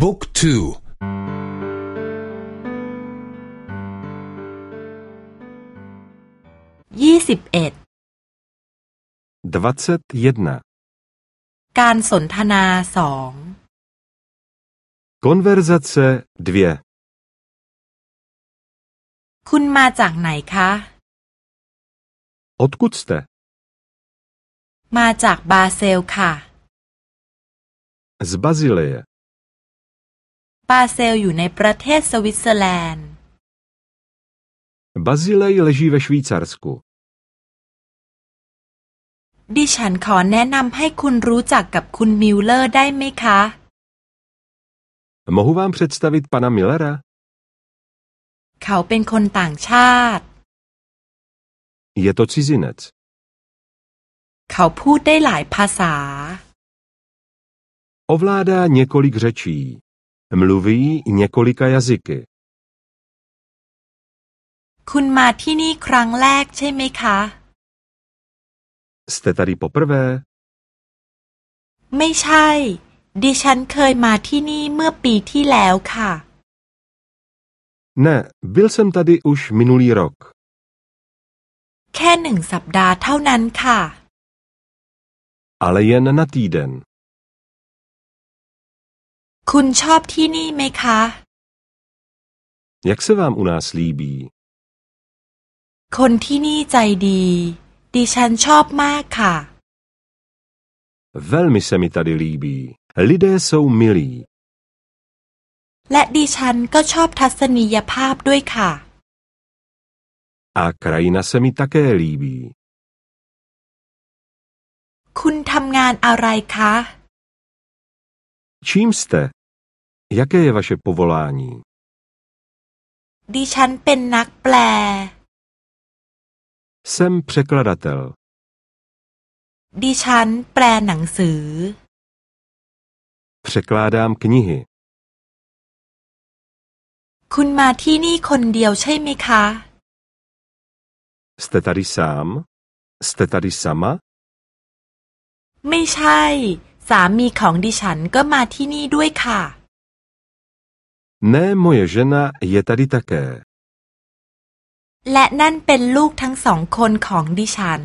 บุ๊กทูยี่สิบเอ็ดการสนทนาสอง Konverzace dvě คุณมาจากไหนคะ Odkud jste? มาจากบาเซลค่ะ Z Bazileje. บาเซลอยู่ในประเทศสวิตเซอร์แลนด์ Bazilej leží ve Švýcarsku. ดิฉันขอแนะนำให้คุณรู้จักกับคุณมิลเลอร์ได้ไหมคะ Mohu vám představit pana Millera? เขาเป็นคนต่างชาติ Je to cizinec. เขาพูดได้หลายภาษา Ovládá několik řečí. Mluví několika jazyky. คุณมาที่นี่ครั้งแรกใช่ไหมคะ Jste tady poprvé? ไม่ใช่ ดิฉันเคยมาที่นี่เมื่อปีที่แล้วค่ะ Ne, byl jsem tady už minulý rok. แค่หนึ่งสัปดาห์เท่านั้นค่ะ Ale jen na týden. คุณชอบที่นี่ไหมคะ Jak se vám u nás líbí? คนที่นี่ใจดี ดิฉันชอบมากค่ะ Velmi se mi tady líbí. Lidé jsou milí. และดิฉันก็ชอบทัศนียภาพด้วยค่ะ A krajina se mi také líbí. คุณทำงานอะไรคะ Čím jste? Jaké je vaše povolání? ดิฉันเป็นนักแปล Jsem překladatel. ดิฉันแปลหนังสือ Překládám knihy. คุณมาที่นี่คนเดียวใช่ไหมคะ Jste tady sám? Jste tady sama? ไม่ใช่ สามีของดิฉันก็มาที่นี่ด้วยค่ะ Ne, moje žena je tady také. และนั่นเป็นลูกทั้งสองคนของดิฉัน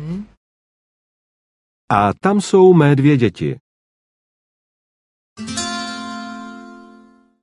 A tam jsou mé dvě děti.